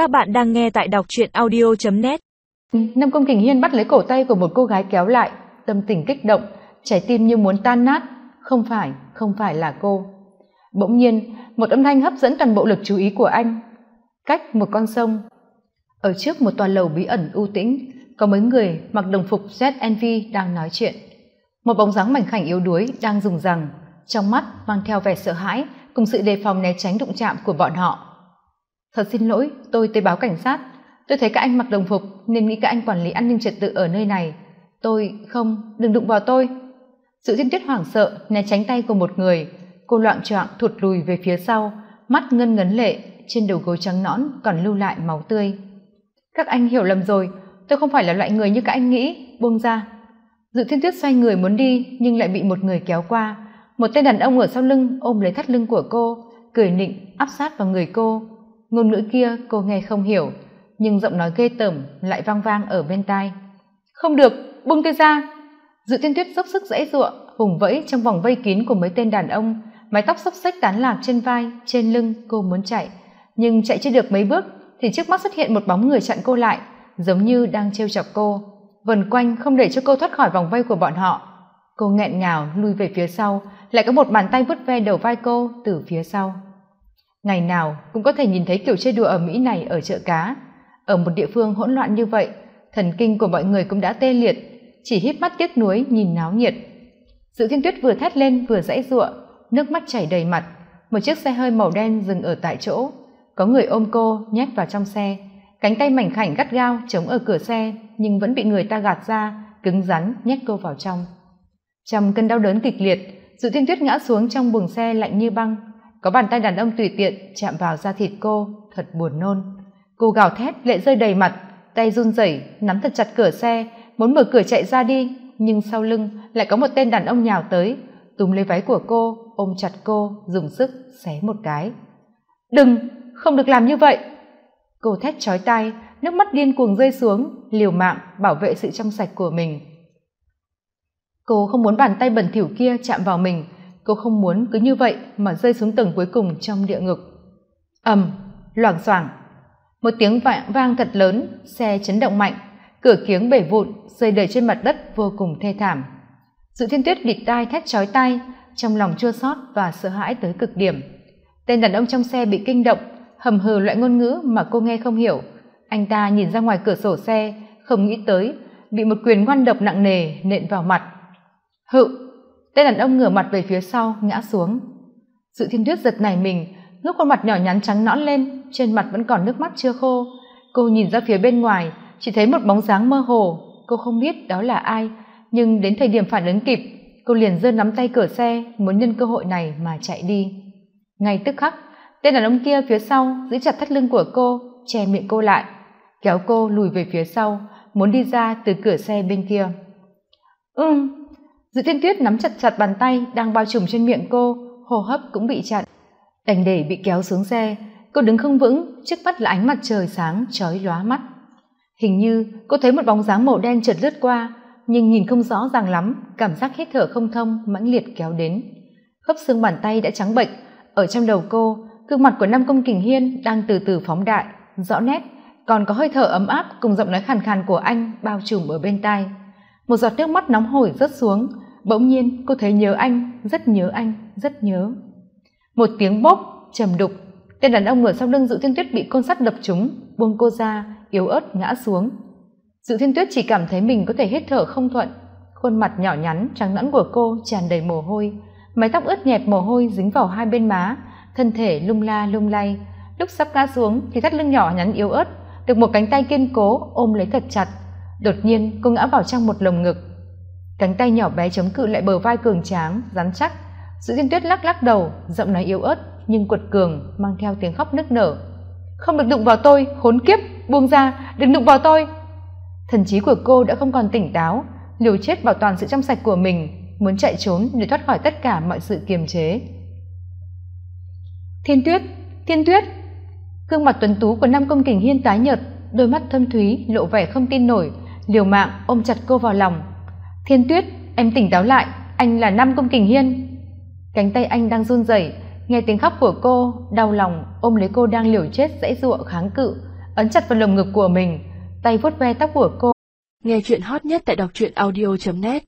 Các bạn đang nghe tại đọc truyện audio.net Nam Công Kình Hiên bắt lấy cổ tay của một cô gái kéo lại, tâm tình kích động, trái tim như muốn tan nát. Không phải, không phải là cô. Bỗng nhiên, một âm thanh hấp dẫn toàn bộ lực chú ý của anh. Cách một con sông, ở trước một tòa lầu bí ẩn u tĩnh, có mấy người mặc đồng phục ZNV đang nói chuyện. Một bóng dáng mảnh khảnh yếu đuối đang dùng rằng, trong mắt mang theo vẻ sợ hãi cùng sự đề phòng né tránh đụng chạm của bọn họ thật xin lỗi, tôi tới báo cảnh sát. Tôi thấy các anh mặc đồng phục nên nghĩ các anh quản lý an ninh trật tự ở nơi này. Tôi, không, đừng đụng vào tôi. Sự thiên tuyết hoảng sợ, né tránh tay của một người. Cô loạn choạng thụt lùi về phía sau, mắt ngân ngấn lệ, trên đầu gối trắng nõn còn lưu lại máu tươi. Các anh hiểu lầm rồi, tôi không phải là loại người như các anh nghĩ, buông ra. Dự thiên tuyết xoay người muốn đi, nhưng lại bị một người kéo qua. Một tên đàn ông ở sau lưng ôm lấy thắt lưng của cô, cười nịnh, áp sát vào người cô ngôn ngữ kia cô nghe không hiểu, nhưng giọng nói ghê tởm lại vang vang ở bên tai. Không được, buông tôi ra. Dự tiên tuyết dốc sức dãy giụa hùng vẫy trong vòng vây kín của mấy tên đàn ông. Mái tóc xốc xếch tán lạc trên vai, trên lưng cô muốn chạy. Nhưng chạy chưa được mấy bước thì trước mắt xuất hiện một bóng người chặn cô lại, giống như đang trêu chọc cô. Vần quanh không để cho cô thoát khỏi vòng vây của bọn họ. Cô nghẹn ngào lui về phía sau, lại có một bàn tay vứt ve đầu vai cô từ phía sau ngày nào cũng có thể nhìn thấy kiểu chơi đùa ở mỹ này ở chợ cá. Ở một địa phương hỗn loạn như vậy, thần kinh của mọi người cũng đã tê liệt, chỉ hít mắt tiếc nuối, nhìn náo nhiệt. Dự thiên tuyết vừa thét lên vừa dãy giụa, nước mắt chảy đầy mặt. Một chiếc xe hơi màu đen dừng ở tại chỗ. Có người ôm cô, nhét vào trong xe. Cánh tay mảnh khảnh gắt gao chống ở cửa xe, nhưng vẫn bị người ta gạt ra, cứng rắn nhét cô vào trong. Trong cơn đau đớn kịch liệt dự thiên tuyết ngã xuống trong buồng xe lạnh như băng có bàn tay đàn ông tùy tiện chạm vào da thịt cô, thật buồn nôn. Cô gào thét, lệ rơi đầy mặt, tay run rẩy, nắm thật chặt cửa xe, muốn mở cửa chạy ra đi, nhưng sau lưng lại có một tên đàn ông nhào tới, túm lấy váy của cô, ôm chặt cô, dùng sức xé một cái. Đừng, không được làm như vậy! Cô thét chói tai, nước mắt điên cuồng rơi xuống, liều mạng bảo vệ sự trong sạch của mình. Cô không muốn bàn tay bẩn thỉu kia chạm vào mình cô không muốn cứ như vậy mà rơi xuống tầng cuối cùng trong địa ngục. Ầm loảng xoảng. Một tiếng vang, vang thật lớn xe chấn động mạnh cửa kiếng bể vụn rơi đầy trên mặt đất vô cùng thê thảm. Dự thiên tuyết bịt tai thét chói tai trong lòng chua xót và sợ hãi tới cực điểm. Tên đàn ông trong xe bị kinh động hầm hừ loại ngôn ngữ mà cô nghe không hiểu. Anh ta nhìn ra ngoài cửa sổ xe không nghĩ tới bị một quyền ngoan độc nặng nề nện vào mặt. Hự! Tên đàn ông ngửa mặt về phía sau, ngã xuống. Dự thiên tuyết giật nảy mình ngước khuôn mặt nhỏ nhắn trắng nõn lên, trên mặt vẫn còn nước mắt chưa khô. Cô nhìn ra phía bên ngoài, chỉ thấy một bóng dáng mơ hồ. Cô không biết đó là ai, nhưng đến thời điểm phản ứng kịp, cô liền giơ nắm tay cửa xe, muốn nhân cơ hội này mà chạy đi. Ngay tức khắc, tên đàn ông kia phía sau giữ chặt thắt lưng của cô, che miệng cô lại, kéo cô lùi về phía sau, muốn đi ra từ cửa xe bên kia. Ưm dự thiên tuyết nắm chặt chặt bàn tay đang bao trùm trên miệng cô, hô hấp cũng bị chặn. Đành để bị kéo xuống xe, cô đứng không vững, trước mắt là ánh mặt trời sáng chói lóa mắt. Hình như cô thấy một bóng dáng màu đen chợt lướt qua, nhưng nhìn không rõ ràng lắm, cảm giác hít thở không thông, mãnh liệt kéo đến. Khớp xương bàn tay đã trắng bệnh ở trong đầu cô, gương mặt của nam công kình hiên đang từ từ phóng đại, rõ nét, còn có hơi thở ấm áp cùng giọng nói khàn khàn của anh bao trùm ở bên tai. Một giọt nước mắt nóng hổi rớt xuống bỗng nhiên, cô thấy nhớ anh, rất nhớ anh, rất nhớ. Một tiếng bốc trầm đục. Tên đàn ông ở sau lưng dự thiên tuyết bị côn sắt đập trúng, buông cô ra, yếu ớt ngã xuống. Dự thiên tuyết chỉ cảm thấy mình có thể hít thở không thuận. Khuôn mặt nhỏ nhắn, trắng nõn của cô tràn đầy mồ hôi. Mái tóc ướt nhẹp mồ hôi dính vào hai bên má, thân thể lung la lung lay. Lúc sắp ngã xuống thì thắt lưng nhỏ nhắn yếu ớt, được một cánh tay kiên cố ôm lấy thật chặt. Đột nhiên, cô ngã vào trong một lồng ngực cánh tay nhỏ bé chống cự lại bờ vai cường tráng, rắn chắc. Sự diên tuyết lắc lắc đầu, giọng nói yếu ớt, nhưng quật cường, mang theo tiếng khóc nức nở. Không được đụng vào tôi, khốn kiếp, buông ra, đừng đụng vào tôi. Thần trí của cô đã không còn tỉnh táo, liều chết bảo toàn sự trong sạch của mình, muốn chạy trốn để thoát khỏi tất cả mọi sự kiềm chế. Thiên tuyết thiên tuyết. Gương mặt tuấn tú của nam công kình hiên tái nhợt, đôi mắt thâm thúy, lộ vẻ không tin nổi. Liều mạng ôm chặt cô vào lòng thiên tuyết em tỉnh táo lại, anh là nam công kình hiên. Cánh tay anh đang run rẩy, nghe tiếng khóc của cô, đau lòng ôm lấy cô đang liều chết dãy giụa kháng cự, ấn chặt vào lồng ngực của mình, tay vuốt ve tóc của cô. Nghe chuyện hot nhất tại đọc truyện audio net.